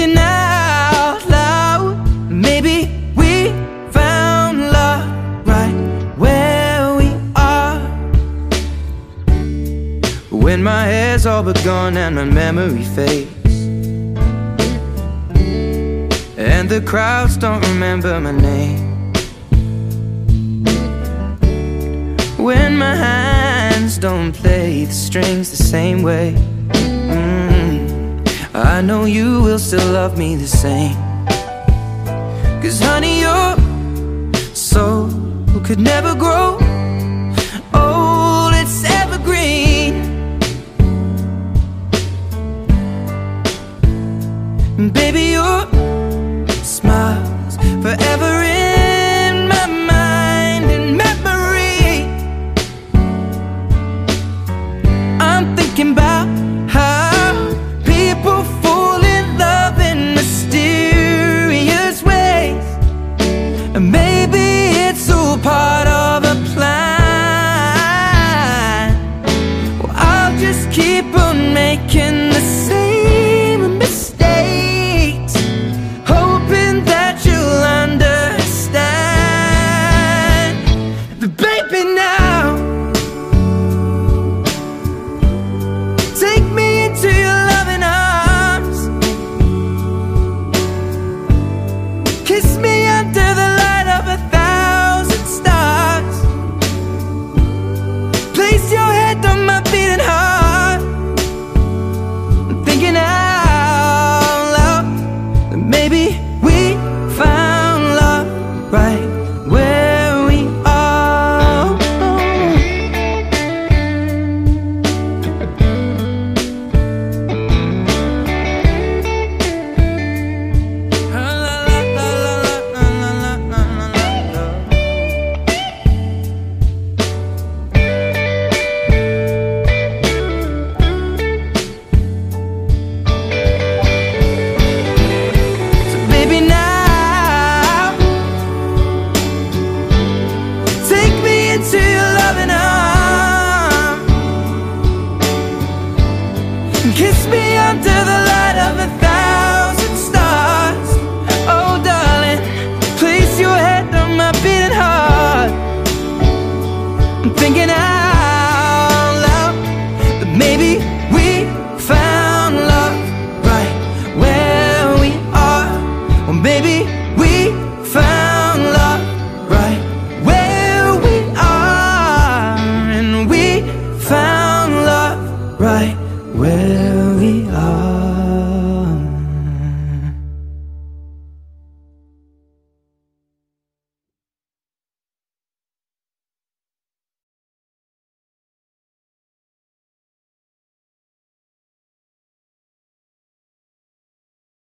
thinking out loud. Maybe we found love right where we are. When my hair's all but gone and my memory fades. And the crowds don't remember my name. When my hands don't play the strings the same way. I know you will still love me the same. Cause honey, your soul could never grow old, it's evergreen. And baby, your smiles forever in my mind and memory. I'm thinking about We found love right where we are, and we found love right where we are.